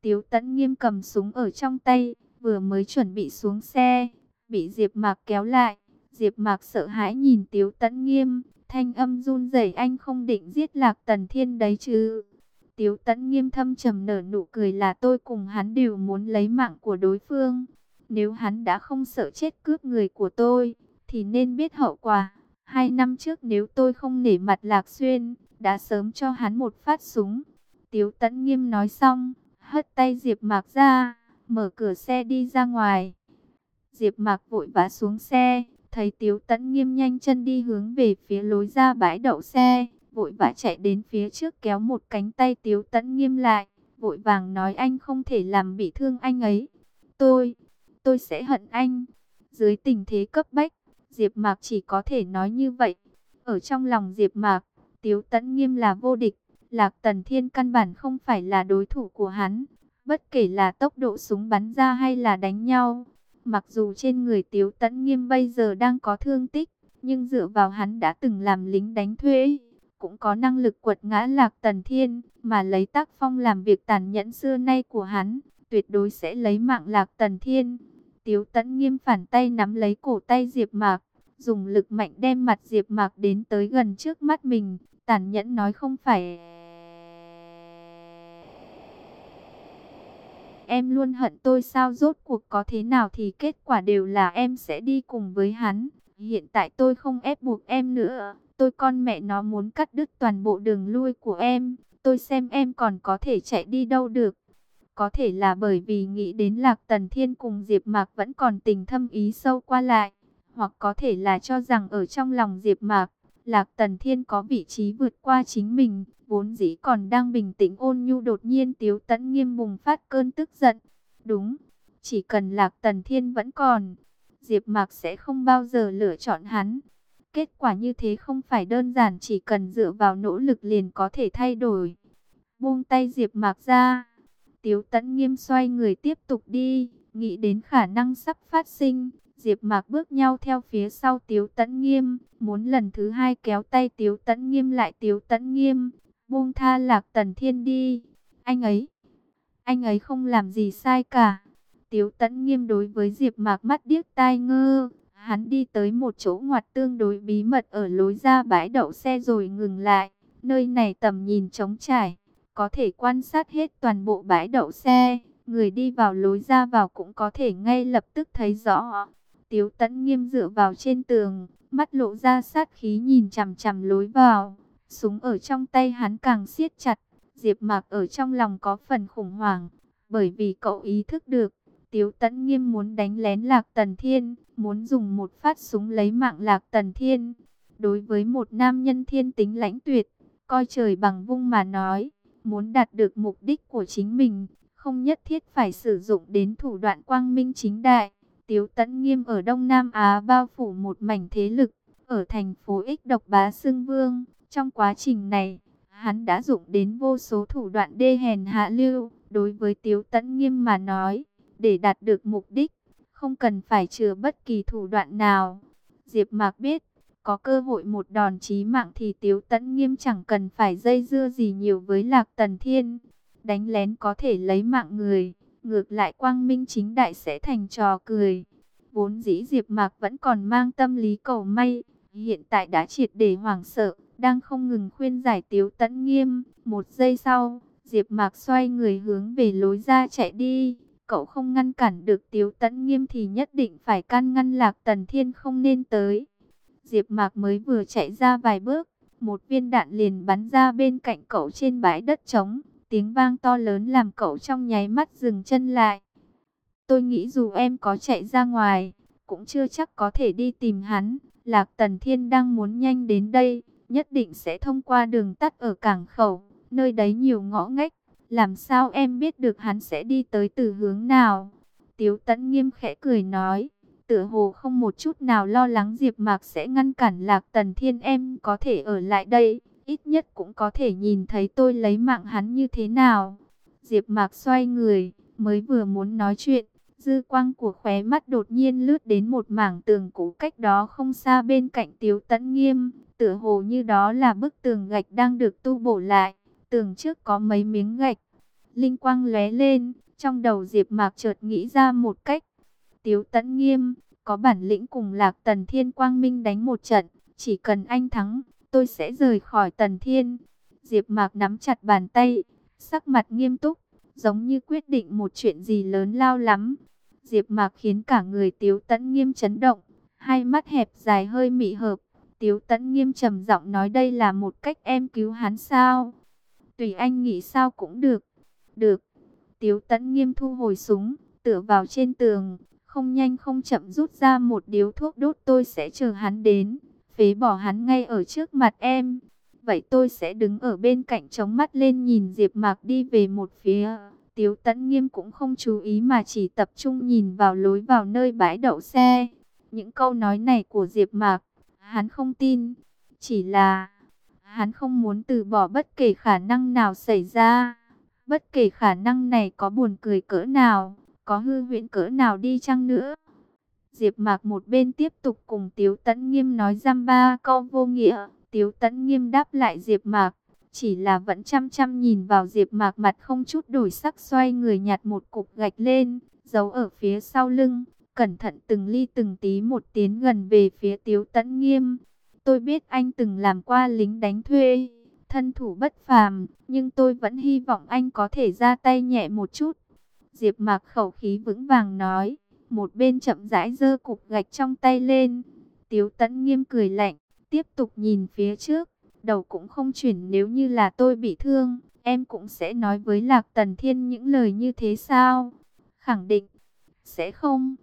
Tiếu Tẫn Nghiêm cầm súng ở trong tay, vừa mới chuẩn bị xuống xe, bị Diệp Mạc kéo lại. Diệp Mạc sợ hãi nhìn Tiếu Tấn Nghiêm, thanh âm run rẩy anh không định giết Lạc Tần Thiên đấy chứ? Tiếu Tấn Nghiêm thâm trầm nở nụ cười là tôi cùng hắn đều muốn lấy mạng của đối phương. Nếu hắn đã không sợ chết cướp người của tôi, thì nên biết hậu quả. Hai năm trước nếu tôi không nể mặt Lạc Xuyên, đã sớm cho hắn một phát súng. Tiếu Tấn Nghiêm nói xong, hất tay Diệp Mạc ra, mở cửa xe đi ra ngoài. Diệp Mạc vội vã xuống xe, thấy Tiếu Tấn Nghiêm nhanh chân đi hướng về phía lối ra bãi đậu xe, vội vã chạy đến phía trước kéo một cánh tay Tiếu Tấn Nghiêm lại, vội vàng nói anh không thể làm bị thương anh ấy. Tôi, tôi sẽ hận anh. Dưới tình thế cấp bách, Diệp Mạc chỉ có thể nói như vậy. Ở trong lòng Diệp Mạc, Tiếu Tấn Nghiêm là vô địch, Lạc Tần Thiên căn bản không phải là đối thủ của hắn, bất kể là tốc độ súng bắn ra hay là đánh nhau. Mặc dù trên người Tiếu Tấn Nghiêm bây giờ đang có thương tích, nhưng dựa vào hắn đã từng làm lính đánh thuê, cũng có năng lực quật ngã Lạc Tần Thiên, mà lấy tác phong làm việc tàn nhẫn xưa nay của hắn, tuyệt đối sẽ lấy mạng Lạc Tần Thiên. Tiếu Tấn nghiêm phản tay nắm lấy cổ tay Diệp Mạc, dùng lực mạnh đem mặt Diệp Mạc đến tới gần trước mắt mình, tàn nhẫn nói không phải. Em luôn hận tôi sao rốt cuộc có thế nào thì kết quả đều là em sẽ đi cùng với hắn. Hiện tại tôi không ép buộc em nữa, tôi con mẹ nó muốn cắt đứt toàn bộ đường lui của em, tôi xem em còn có thể chạy đi đâu được. Có thể là bởi vì nghĩ đến Lạc Tần Thiên cùng Diệp Mạc vẫn còn tình thâm ý sâu qua lại, hoặc có thể là cho rằng ở trong lòng Diệp Mạc, Lạc Tần Thiên có vị trí vượt qua chính mình, vốn dĩ còn đang bình tĩnh ôn nhu đột nhiên Tiếu Tấn Nghiêm bùng phát cơn tức giận. Đúng, chỉ cần Lạc Tần Thiên vẫn còn, Diệp Mạc sẽ không bao giờ lựa chọn hắn. Kết quả như thế không phải đơn giản chỉ cần dựa vào nỗ lực liền có thể thay đổi. Buông tay Diệp Mạc ra, Tiếu Tấn Nghiêm xoay người tiếp tục đi, nghĩ đến khả năng sắp phát sinh. Diệp Mạc bước nhau theo phía sau Tiếu Tấn Nghiêm, muốn lần thứ hai kéo tay Tiếu Tấn Nghiêm lại Tiếu Tấn Nghiêm, buông tha Lạc Tần Thiên đi. Anh ấy, anh ấy không làm gì sai cả. Tiếu Tấn Nghiêm đối với Diệp Mạc mắt điếc tai ngơ, hắn đi tới một chỗ ngoặt tương đối bí mật ở lối ra bãi đậu xe rồi ngừng lại. Nơi này tầm nhìn trống trải, có thể quan sát hết toàn bộ bãi đậu xe, người đi vào lối ra vào cũng có thể ngay lập tức thấy rõ. Tiếu tẫn nghiêm dựa vào trên tường, mắt lộ ra sát khí nhìn chằm chằm lối vào, súng ở trong tay hắn càng siết chặt, Diệp Mạc ở trong lòng có phần khủng hoảng, bởi vì cậu ý thức được, Tiếu Tấn Nghiêm muốn đánh lén Lạc Tần Thiên, muốn dùng một phát súng lấy mạng Lạc Tần Thiên. Đối với một nam nhân thiên tính lãnh tuyệt, coi trời bằng vung mà nói, Muốn đạt được mục đích của chính mình, không nhất thiết phải sử dụng đến thủ đoạn quang minh chính đại. Tiếu Tấn Nghiêm ở Đông Nam Á bao phủ một mảnh thế lực, ở thành phố Ích độc bá xưng vương. Trong quá trình này, hắn đã dụng đến vô số thủ đoạn đê hèn hạ lưu. Đối với Tiếu Tấn Nghiêm mà nói, để đạt được mục đích, không cần phải chừa bất kỳ thủ đoạn nào. Diệp Mạc biết, có cơ hội một đòn chí mạng thì Tiếu Tấn Nghiêm chẳng cần phải dây dưa gì nhiều với Lạc Tần Thiên. Đánh lén có thể lấy mạng người, ngược lại quang minh chính đại sẽ thành trò cười. Vốn dĩ Diệp Mạc vẫn còn mang tâm lý cầu may, hiện tại đã triệt để hoảng sợ, đang không ngừng khuyên giải Tiếu Tấn Nghiêm. Một giây sau, Diệp Mạc xoay người hướng về lối ra chạy đi. Cậu không ngăn cản được Tiếu Tấn Nghiêm thì nhất định phải can ngăn Lạc Tần Thiên không nên tới. Diệp Mạc mới vừa chạy ra vài bước, một viên đạn liền bắn ra bên cạnh cậu trên bãi đất trống, tiếng vang to lớn làm cậu trong nháy mắt dừng chân lại. Tôi nghĩ dù em có chạy ra ngoài, cũng chưa chắc có thể đi tìm hắn. Lạc Tần Thiên đang muốn nhanh đến đây, nhất định sẽ thông qua đường tắt ở cảng khẩu, nơi đấy nhiều ngõ ngách. Làm sao em biết được hắn sẽ đi tới từ hướng nào? Tiếu Tấn nghiêm khẽ cười nói tựa hồ không một chút nào lo lắng Diệp Mạc sẽ ngăn cản Lạc Tần Thiên em có thể ở lại đây, ít nhất cũng có thể nhìn thấy tôi lấy mạng hắn như thế nào. Diệp Mạc xoay người, mới vừa muốn nói chuyện, dư quang của khóe mắt đột nhiên lướt đến một mảng tường cũ cách đó không xa bên cạnh Tiếu Tấn Nghiêm, tựa hồ như đó là bức tường gạch đang được tu bổ lại, tường trước có mấy miếng gạch. Linh quang lóe lên, trong đầu Diệp Mạc chợt nghĩ ra một cách Tiếu Tấn Nghiêm, có bản lĩnh cùng Lạc Tần Thiên Quang Minh đánh một trận, chỉ cần anh thắng, tôi sẽ rời khỏi Tần Thiên. Diệp Mạc nắm chặt bàn tay, sắc mặt nghiêm túc, giống như quyết định một chuyện gì lớn lao lắm. Diệp Mạc khiến cả người Tiếu Tấn Nghiêm chấn động, hai mắt hẹp dài hơi mị hợp. Tiếu Tấn Nghiêm trầm giọng nói đây là một cách em cứu hắn sao? Tùy anh nghĩ sao cũng được. Được. Tiếu Tấn Nghiêm thu hồi súng, tựa vào trên tường, không nhanh không chậm rút ra một điếu thuốc đốt tôi sẽ chờ hắn đến, phế bỏ hắn ngay ở trước mặt em. Vậy tôi sẽ đứng ở bên cạnh chống mắt lên nhìn Diệp Mạc đi về một phía. Tiếu Tấn Nghiêm cũng không chú ý mà chỉ tập trung nhìn vào lối vào nơi bãi đậu xe. Những câu nói này của Diệp Mạc, hắn không tin, chỉ là hắn không muốn từ bỏ bất kể khả năng nào xảy ra. Bất kể khả năng này có buồn cười cỡ nào, có hư huyễn cỡ nào đi chăng nữa. Diệp Mạc một bên tiếp tục cùng Tiếu Tấn Nghiêm nói răm ba câu vô nghĩa, Tiếu Tấn Nghiêm đáp lại Diệp Mạc, chỉ là vẫn chăm chăm nhìn vào Diệp Mạc mặt không chút đổi sắc xoay người nhặt một cục gạch lên, giấu ở phía sau lưng, cẩn thận từng ly từng tí một tiến gần về phía Tiếu Tấn Nghiêm. Tôi biết anh từng làm qua lính đánh thuê, thân thủ bất phàm, nhưng tôi vẫn hy vọng anh có thể ra tay nhẹ một chút. Diệp Mạc khẩu khí vững vàng nói, một bên chậm rãi giơ cục gạch trong tay lên. Tiếu Tấn nghiêm cười lạnh, tiếp tục nhìn phía trước, đầu cũng không chuyển nếu như là tôi bị thương, em cũng sẽ nói với Lạc Tần Thiên những lời như thế sao? Khẳng định, sẽ không.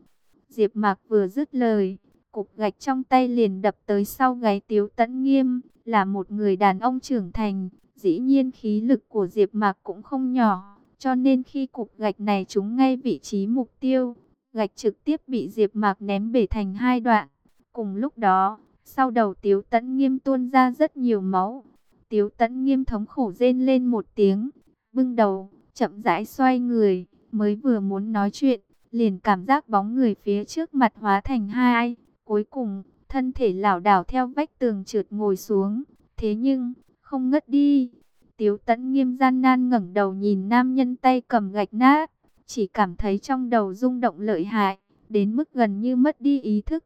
Diệp Mạc vừa dứt lời, cục gạch trong tay liền đập tới sau gáy Tiếu Tấn Nghiêm, là một người đàn ông trưởng thành, dĩ nhiên khí lực của Diệp Mạc cũng không nhỏ. Cho nên khi cục gạch này trúng ngay vị trí mục tiêu, gạch trực tiếp bị Diệp Mạc ném bể thành hai đoạn. Cùng lúc đó, sau đầu Tiếu Tấn Nghiêm tuôn ra rất nhiều máu. Tiếu Tấn Nghiêm thống khổ rên lên một tiếng, bưng đầu, chậm rãi xoay người, mới vừa muốn nói chuyện, liền cảm giác bóng người phía trước mặt hóa thành hai, cuối cùng, thân thể lảo đảo theo vách tường trượt ngồi xuống, thế nhưng không ngất đi. Tiếu tẫn nghiêm gian nan ngẩng đầu nhìn nam nhân tay cầm gạch nát, chỉ cảm thấy trong đầu rung động lợi hại, đến mức gần như mất đi ý thức.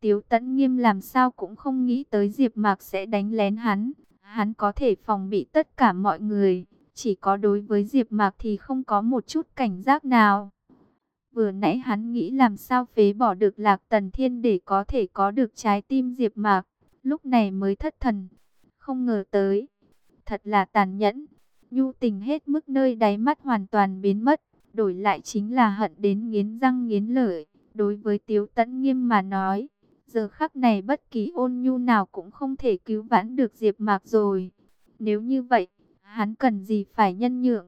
Tiếu tẫn nghiêm làm sao cũng không nghĩ tới Diệp Mạc sẽ đánh lén hắn, hắn có thể phòng bị tất cả mọi người, chỉ có đối với Diệp Mạc thì không có một chút cảnh giác nào. Vừa nãy hắn nghĩ làm sao phế bỏ được Lạc Tần Thiên để có thể có được trái tim Diệp Mạc, lúc này mới thất thần, không ngờ tới thật là tàn nhẫn. Nhu tình hết mức nơi đáy mắt hoàn toàn biến mất, đổi lại chính là hận đến nghiến răng nghiến lợi. Đối với Tiếu Tấn Nghiêm mà nói, giờ khắc này bất kỳ ôn nhu nào cũng không thể cứu vãn được Diệp Mạc rồi. Nếu như vậy, hắn cần gì phải nhân nhượng?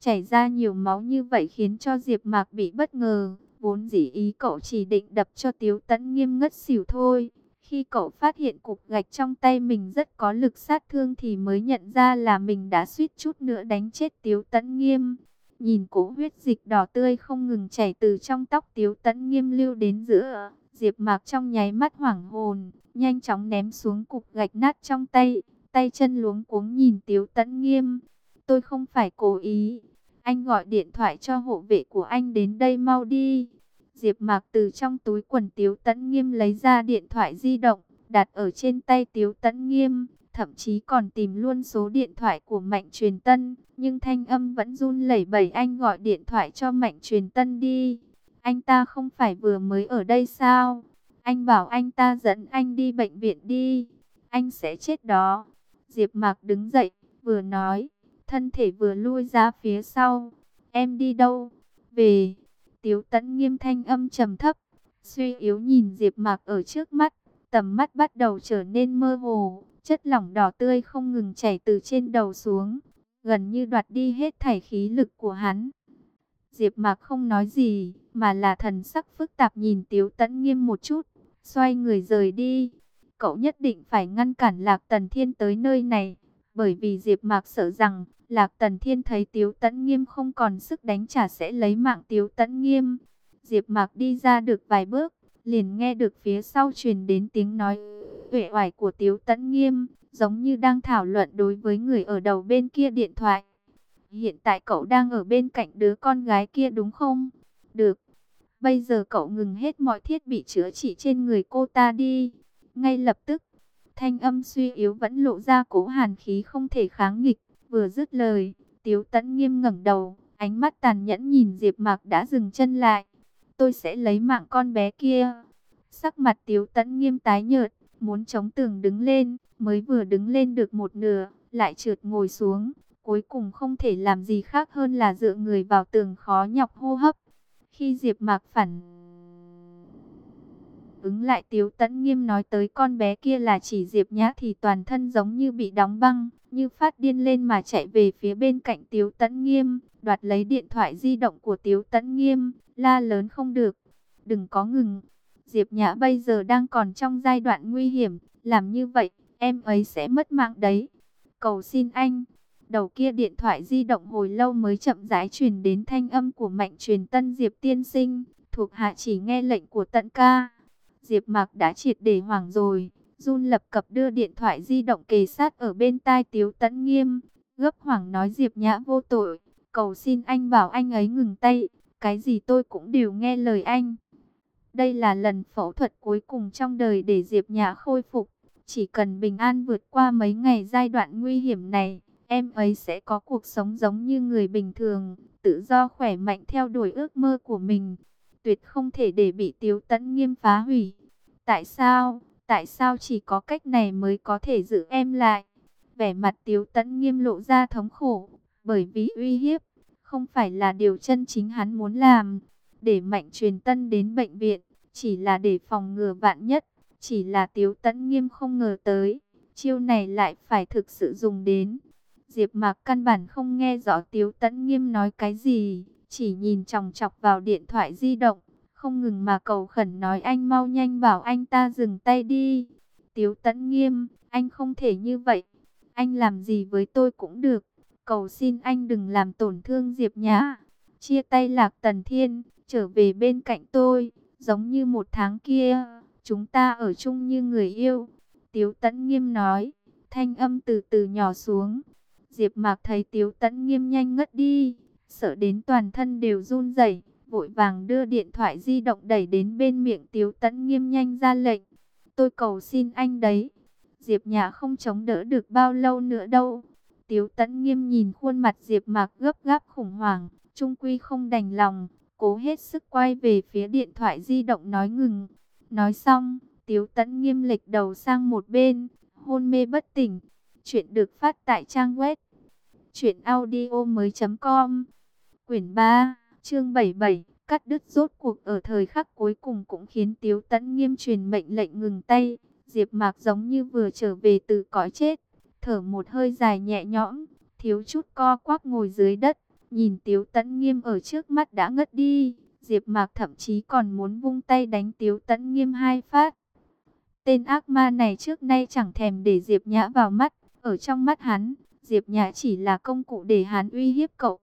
Chảy ra nhiều máu như vậy khiến cho Diệp Mạc bị bất ngờ, vốn dĩ ý cậu chỉ định đập cho Tiếu Tấn Nghiêm ngất xỉu thôi. Khi cậu phát hiện cục gạch trong tay mình rất có lực sát thương thì mới nhận ra là mình đã suýt chút nữa đánh chết Tiếu Tấn Nghiêm nhìn cỗ huyết dịch đỏ tươi không ngừng chảy từ trong tóc Tiếu Tấn Nghiêm lưu đến giữa. Diệp Mạc trong nháy mắt hoảng hồn, nhanh chóng ném xuống cục gạch nát trong tay, tay chân luống cuống nhìn Tiếu Tấn Nghiêm. Tôi không phải cố ý, anh gọi điện thoại cho hộ vệ của anh đến đây mau đi. Diệp Mạc từ trong túi quần Tiếu Tấn Nghiêm lấy ra điện thoại di động, đặt ở trên tay Tiếu Tấn Nghiêm, thậm chí còn tìm luôn số điện thoại của Mạnh Truyền Tân, nhưng thanh âm vẫn run lẩy bẩy anh gọi điện thoại cho Mạnh Truyền Tân đi. Anh ta không phải vừa mới ở đây sao? Anh bảo anh ta dẫn anh đi bệnh viện đi. Anh sẽ chết đó. Diệp Mạc đứng dậy, vừa nói, thân thể vừa lui ra phía sau. Em đi đâu? Về. Tiếu Tấn nghiêm thanh âm trầm thấp, suy yếu nhìn Diệp Mạc ở trước mắt, tầm mắt bắt đầu trở nên mơ hồ, chất lỏng đỏ tươi không ngừng chảy từ trên đầu xuống, gần như đoạt đi hết thảy khí lực của hắn. Diệp Mạc không nói gì, mà là thần sắc phức tạp nhìn Tiếu Tấn Nghiêm một chút, xoay người rời đi. Cậu nhất định phải ngăn cản Lạc Tần Thiên tới nơi này, bởi vì Diệp Mạc sợ rằng Lạc Tần Thiên thấy Tiếu Tấn Nghiêm không còn sức đánh trả sẽ lấy mạng Tiếu Tấn Nghiêm. Diệp Mạc đi ra được vài bước, liền nghe được phía sau truyền đến tiếng nói uể oải của Tiếu Tấn Nghiêm, giống như đang thảo luận đối với người ở đầu bên kia điện thoại. Hiện tại cậu đang ở bên cạnh đứa con gái kia đúng không? Được. Bây giờ cậu ngừng hết mọi thiết bị chữa trị trên người cô ta đi. Ngay lập tức, thanh âm suy yếu vẫn lộ ra cố hàn khí không thể kháng nghịch. Vừa dứt lời, Tiếu Tấn nghiêm ngẩng đầu, ánh mắt tàn nhẫn nhìn Diệp Mạc đã dừng chân lại. Tôi sẽ lấy mạng con bé kia. Sắc mặt Tiếu Tấn nghiêm tái nhợt, muốn chống tường đứng lên, mới vừa đứng lên được một nửa, lại trượt ngồi xuống, cuối cùng không thể làm gì khác hơn là dựa người vào tường khó nhọc hô hấp. Khi Diệp Mạc phản ứng lại Tiếu Tấn Nghiêm nói tới con bé kia là chỉ Diệp Nhã thì toàn thân giống như bị đóng băng, như phát điên lên mà chạy về phía bên cạnh Tiếu Tấn Nghiêm, đoạt lấy điện thoại di động của Tiếu Tấn Nghiêm, la lớn không được, đừng có ngừng. Diệp Nhã bây giờ đang còn trong giai đoạn nguy hiểm, làm như vậy, em ấy sẽ mất mạng đấy. Cầu xin anh. Đầu kia điện thoại di động hồi lâu mới chậm rãi truyền đến thanh âm của mạnh truyền tân Diệp tiên sinh, thuộc hạ chỉ nghe lệnh của tận ca. Diệp Mạc đã triệt để hoảng rồi, run lập cập đưa điện thoại di động kề sát ở bên tai Tiếu Tấn Nghiêm, gấp hoảng nói Diệp Nhã vô tội, cầu xin anh bảo anh ấy ngừng tay, cái gì tôi cũng đều nghe lời anh. Đây là lần phẫu thuật cuối cùng trong đời để Diệp Nhã khôi phục, chỉ cần bình an vượt qua mấy ngày giai đoạn nguy hiểm này, em ấy sẽ có cuộc sống giống như người bình thường, tự do khỏe mạnh theo đuổi ước mơ của mình tuyệt không thể để bị Tiếu Tấn Nghiêm phá hủy. Tại sao? Tại sao chỉ có cách này mới có thể giữ em lại? Vẻ mặt Tiếu Tấn Nghiêm lộ ra thống khổ, bởi vì uy hiếp không phải là điều chân chính hắn muốn làm. Để Mạnh Truyền Tân đến bệnh viện, chỉ là để phòng ngừa vạn nhất, chỉ là Tiếu Tấn Nghiêm không ngờ tới, chiêu này lại phải thực sự dùng đến. Diệp Mạc căn bản không nghe rõ Tiếu Tấn Nghiêm nói cái gì, chỉ nhìn chòng chọc vào điện thoại di động, không ngừng mà cầu khẩn nói anh mau nhanh bảo anh ta dừng tay đi. Tiếu tẫn nghiêm, anh không thể như vậy, anh làm gì với tôi cũng được, cầu xin anh đừng làm tổn thương Diệp Nhã. Chia tay Lạc Tần Thiên, trở về bên cạnh tôi, giống như một tháng kia, chúng ta ở chung như người yêu. Tiếu tẫn nghiêm nói, thanh âm từ từ nhỏ xuống. Diệp Mạc thấy Tiếu Tẫn Nghiêm nhanh ngất đi, sợ đến toàn thân đều run rẩy, vội vàng đưa điện thoại di động đẩy đến bên miệng Tiếu Tẫn Nghiêm nhanh ra lệnh. Tôi cầu xin anh đấy. Diệp Nhã không chống đỡ được bao lâu nữa đâu. Tiếu Tẫn Nghiêm nhìn khuôn mặt Diệp Mạc gấp gáp khủng hoảng, trung quy không đành lòng, cố hết sức quay về phía điện thoại di động nói ngừng. Nói xong, Tiếu Tấn Nghiêm lệch đầu sang một bên, hôn mê bất tỉnh. Chuyện được phát tại trang web truyệnaudiomoi.com Quyển 3, chương 77, cắt đứt rốt cuộc ở thời khắc cuối cùng cũng khiến Tiếu Tấn nghiêm truyền mệnh lệnh ngừng tay. Diệp Mạc giống như vừa trở về từ cõi chết, thở một hơi dài nhẹ nhõm, thiếu chút co quắp ngồi dưới đất, nhìn Tiếu Tấn nghiêm ở trước mắt đã ngất đi. Diệp Mạc thậm chí còn muốn vung tay đánh Tiếu Tấn nghiêm hai phát. Tên ác ma này trước nay chẳng thèm để Diệp Nhã vào mắt, ở trong mắt hắn, Diệp Nhã chỉ là công cụ để hắn uy hiếp cậu.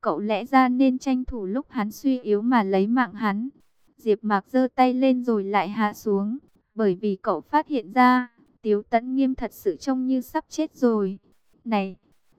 cậu lẽ ra nên tranh thủ lúc hắn suy yếu mà lấy mạng hắn. Diệp Mạc giơ tay lên rồi lại hạ xuống, bởi vì cậu phát hiện ra, Tiếu Tấn Nghiêm thật sự trông như sắp chết rồi. Này,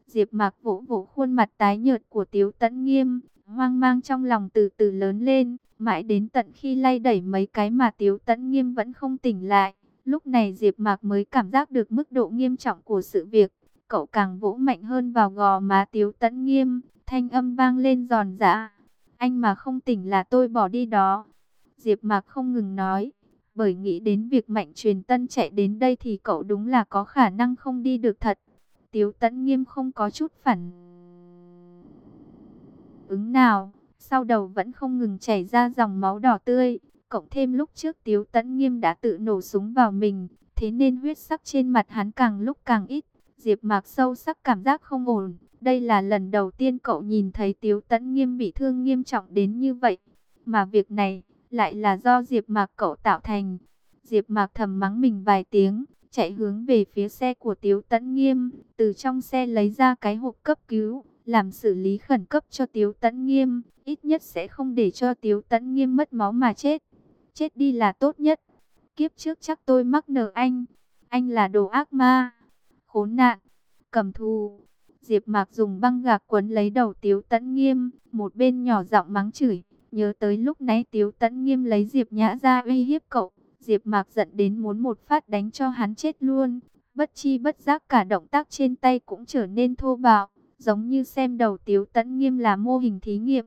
Diệp Mạc vỗ vỗ khuôn mặt tái nhợt của Tiếu Tấn Nghiêm, hoang mang trong lòng từ từ lớn lên, mãi đến tận khi lay đẩy mấy cái mà Tiếu Tấn Nghiêm vẫn không tỉnh lại. Lúc này Diệp Mạc mới cảm giác được mức độ nghiêm trọng của sự việc. Cậu càng vỗ mạnh hơn vào gò má Tiếu Tấn Nghiêm, thanh âm vang lên giòn giã. Anh mà không tỉnh là tôi bỏ đi đó. Diệp Mạc không ngừng nói, bởi nghĩ đến việc Mạnh Truyền Tân chạy đến đây thì cậu đúng là có khả năng không đi được thật. Tiếu Tấn Nghiêm không có chút phản ứng nào, sau đầu vẫn không ngừng chảy ra dòng máu đỏ tươi, cộng thêm lúc trước Tiếu Tấn Nghiêm đã tự nổ súng vào mình, thế nên huyết sắc trên mặt hắn càng lúc càng ít. Diệp Mạc sâu sắc cảm giác không ổn, đây là lần đầu tiên cậu nhìn thấy Tiếu Tấn Nghiêm bị thương nghiêm trọng đến như vậy, mà việc này lại là do Diệp Mạc cậu tạo thành. Diệp Mạc thầm mắng mình vài tiếng, chạy hướng về phía xe của Tiếu Tấn Nghiêm, từ trong xe lấy ra cái hộp cấp cứu, làm xử lý khẩn cấp cho Tiếu Tấn Nghiêm, ít nhất sẽ không để cho Tiếu Tấn Nghiêm mất máu mà chết. Chết đi là tốt nhất. Kiếp trước chắc tôi mắc nợ anh, anh là đồ ác ma, khốn nạn, cầm thù. Diệp Mạc dùng băng gạc quấn lấy đầu Tiếu Tấn Nghiêm, một bên nhỏ giọng mắng chửi, nhớ tới lúc nãy Tiếu Tấn Nghiêm lấy Diệp Nhã ra uy hiếp cậu, Diệp Mạc giận đến muốn một phát đánh cho hắn chết luôn. Bất chi bất giác cả động tác trên tay cũng trở nên thô bạo, giống như xem đầu Tiếu Tấn Nghiêm là mô hình thí nghiệm.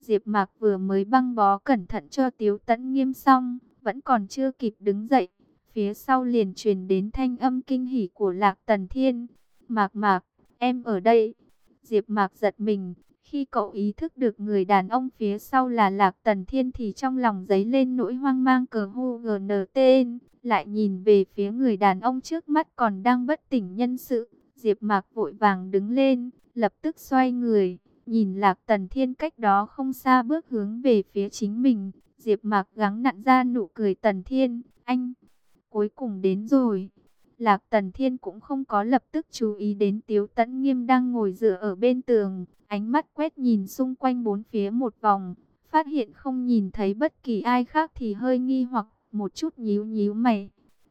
Diệp Mạc vừa mới băng bó cẩn thận cho Tiếu Tấn Nghiêm xong, vẫn còn chưa kịp đứng dậy, phía sau liền truyền đến thanh âm kinh hỉ của Lạc Tần Thiên. "Mạc Mạc, em ở đây." Diệp Mạc giật mình, khi cậu ý thức được người đàn ông phía sau là Lạc Tần Thiên thì trong lòng dấy lên nỗi hoang mang cờ hô GNT, lại nhìn về phía người đàn ông trước mắt còn đang bất tỉnh nhân sự. Diệp Mạc vội vàng đứng lên, lập tức xoay người, nhìn Lạc Tần Thiên cách đó không xa bước hướng về phía chính mình. Diệp Mạc gắng nặn ra nụ cười Tần Thiên, anh, cuối cùng đến rồi. Lạc Tần Thiên cũng không có lập tức chú ý đến Tiếu Tấn Nghiêm đang ngồi dựa ở bên tường, ánh mắt quét nhìn xung quanh bốn phía một vòng, phát hiện không nhìn thấy bất kỳ ai khác thì hơi nghi hoặc một chút nhíu nhíu mày.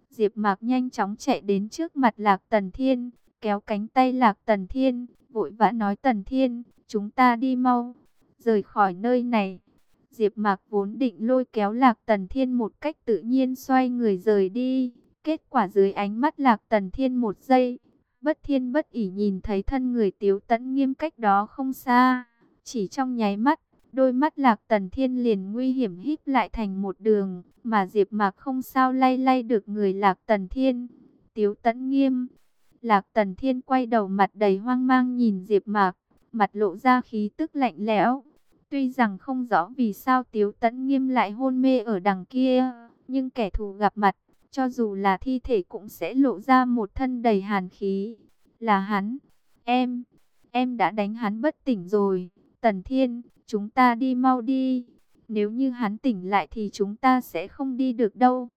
Diệp Mạc nhanh chóng chạy đến trước mặt Lạc Tần Thiên, kéo cánh tay Lạc Tần Thiên, vội vã nói Tần Thiên, chúng ta đi mau, rời khỏi nơi này. Diệp Mạc vốn định lôi kéo Lạc Tần Thiên một cách tự nhiên xoay người rời đi, kết quả dưới ánh mắt Lạc Tần Thiên một giây, bất thiên bất ỉ nhìn thấy thân người Tiếu Tấn nghiêm cách đó không xa, chỉ trong nháy mắt, đôi mắt Lạc Tần Thiên liền nguy hiểm híp lại thành một đường, mà Diệp Mạc không sao lay lay được người Lạc Tần Thiên. Tiếu Tấn nghiêm, Lạc Tần Thiên quay đầu mặt đầy hoang mang nhìn Diệp Mạc, mặt lộ ra khí tức lạnh lẽo. Tuy rằng không rõ vì sao Tiếu Tấn Nghiêm lại hôn mê ở đằng kia, nhưng kẻ thù gặp mặt, cho dù là thi thể cũng sẽ lộ ra một thân đầy hàn khí. Là hắn, em, em đã đánh hắn bất tỉnh rồi. Tần Thiên, chúng ta đi mau đi. Nếu như hắn tỉnh lại thì chúng ta sẽ không đi được đâu.